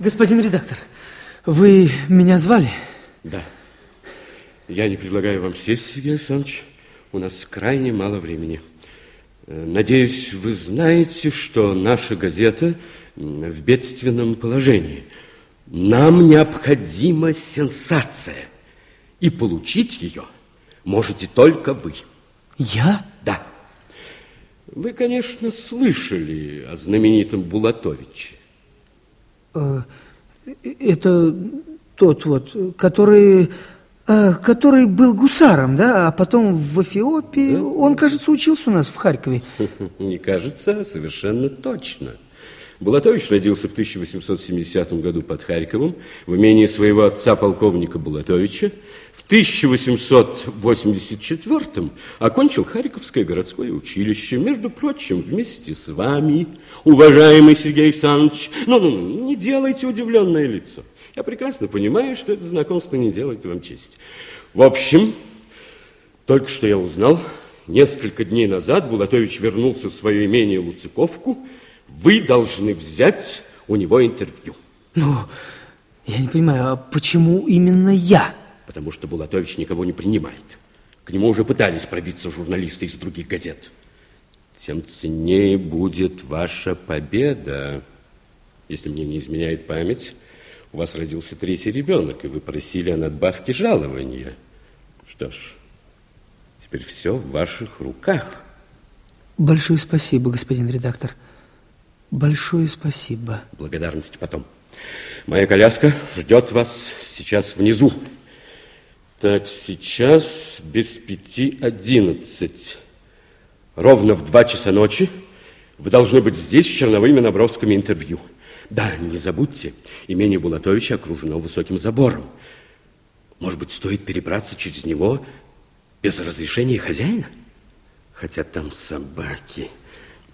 Господин редактор, вы меня звали? Да. Я не предлагаю вам сесть, Сергей Александрович. У нас крайне мало времени. Э, надеюсь, вы знаете, что наша газета в бедственном положении. Нам необходима сенсация. И получить ее можете только вы. Я? Да. Вы, конечно, слышали о знаменитом Булатовиче. Э, это тот вот, который, э, который был гусаром, да, а потом в Эфиопии. Да. Он, кажется, учился у нас в Харькове. Не кажется, а совершенно точно. Булатович родился в 1870 году под Харьковом в имении своего отца полковника Булатовича. В 1884 окончил Харьковское городское училище, между прочим, вместе с вами, уважаемый Сергей Александрович. Ну, ну, не делайте удивленное лицо. Я прекрасно понимаю, что это знакомство не делает вам честь. В общем, только что я узнал, несколько дней назад Булатович вернулся в свое имение Луциковку. Вы должны взять у него интервью. Ну, я не понимаю, а почему именно я? Потому что Булатович никого не принимает. К нему уже пытались пробиться журналисты из других газет. Тем ценнее будет ваша победа. Если мне не изменяет память, у вас родился третий ребенок, и вы просили о надбавке жалования. Что ж, теперь все в ваших руках. Большое спасибо, господин редактор. Большое спасибо. Благодарности потом. Моя коляска ждет вас сейчас внизу. Так, сейчас без пяти одиннадцать. Ровно в два часа ночи вы должны быть здесь с черновыми набросками интервью. Да, не забудьте, имение Булатовича окружено высоким забором. Может быть, стоит перебраться через него без разрешения хозяина? Хотя там собаки.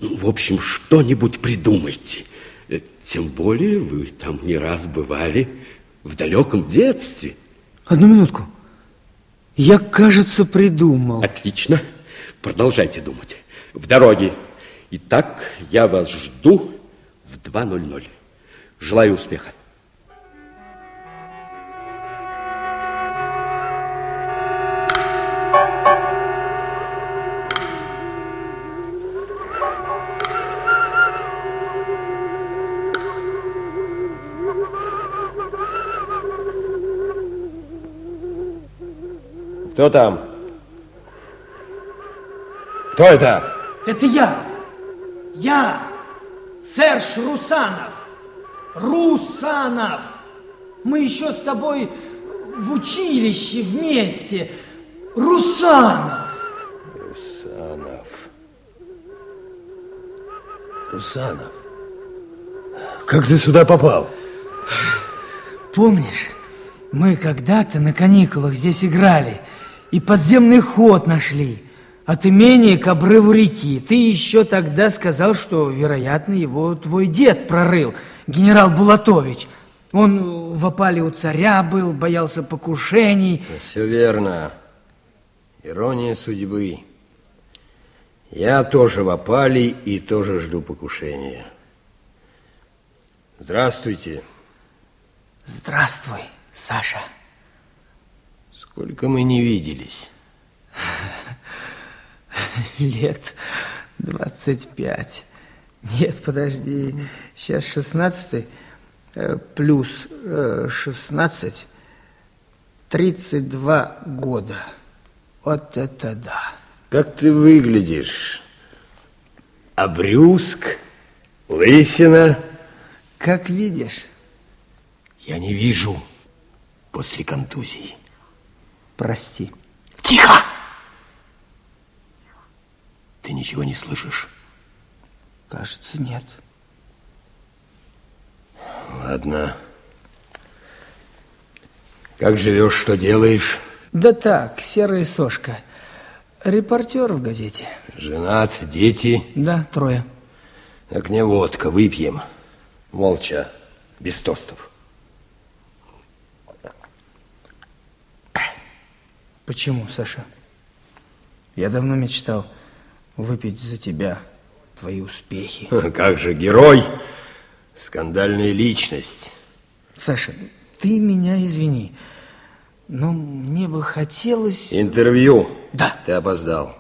Ну, в общем, что-нибудь придумайте. Э, тем более вы там не раз бывали в далеком детстве. Одну минутку. Я, кажется, придумал. Отлично. Продолжайте думать. В дороге. Итак, я вас жду в 2.00. Желаю успеха. Кто там? Кто это? Это я. Я, Серж Русанов. Русанов. Мы еще с тобой в училище вместе. Русанов. Русанов. Русанов. Как ты сюда попал? Помнишь, мы когда-то на каникулах здесь играли и подземный ход нашли от имения к обрыву реки. Ты еще тогда сказал, что, вероятно, его твой дед прорыл – генерал Булатович. Он в опале у царя был, боялся покушений. Все верно. Ирония судьбы. Я тоже в опале и тоже жду покушения. Здравствуйте. Здравствуй, Саша. Сколько мы не виделись? Лет двадцать пять. Нет, подожди. Сейчас 16 э, плюс 16, э, 32 года. Вот это да. Как ты выглядишь? Обрюзг? Лысина? Как видишь. Я не вижу после контузии. Прости. Тихо! Ты ничего не слышишь? Кажется, нет. Ладно. Как живешь, что делаешь? Да так, серая сошка. Репортер в газете. Женат, дети? Да, трое. Так не водка, выпьем. Молча, без тостов. Почему, Саша? Я давно мечтал выпить за тебя твои успехи. Как же герой, скандальная личность. Саша, ты меня извини, но мне бы хотелось... Интервью? Да. Ты опоздал.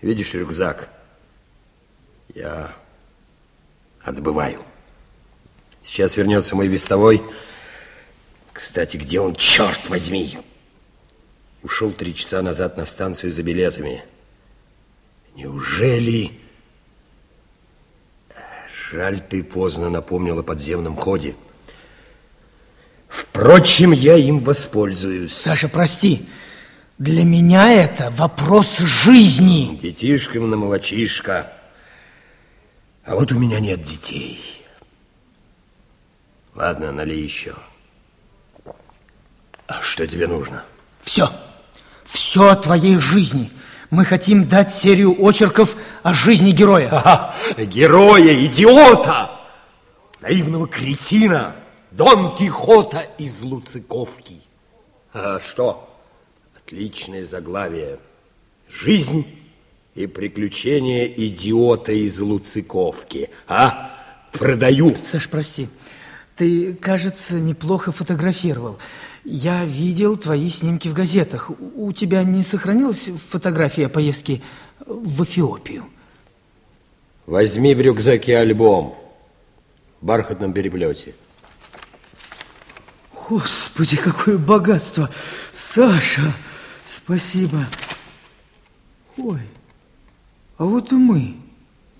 Видишь рюкзак? Я отбываю. Сейчас вернется мой вестовой. Кстати, где он, черт возьми? Ушел три часа назад на станцию за билетами. Неужели... Жаль, ты поздно напомнил о подземном ходе. Впрочем, я им воспользуюсь. Саша, прости. Для меня это вопрос жизни. Детишка на молочишка. А вот у меня нет детей. Ладно, налей еще. А что тебе нужно? Все. Все о твоей жизни. Мы хотим дать серию очерков о жизни героя. Ага, героя, идиота, наивного кретина, Дон Кихота из Луциковки. А что? Отличное заглавие. Жизнь и приключения идиота из Луциковки. А? Продаю. Саш, прости. Ты, кажется, неплохо фотографировал. Я видел твои снимки в газетах. У тебя не сохранилась фотография поездки в Эфиопию? Возьми в рюкзаке альбом в бархатном переплете. Господи, какое богатство! Саша, спасибо. Ой, а вот и мы.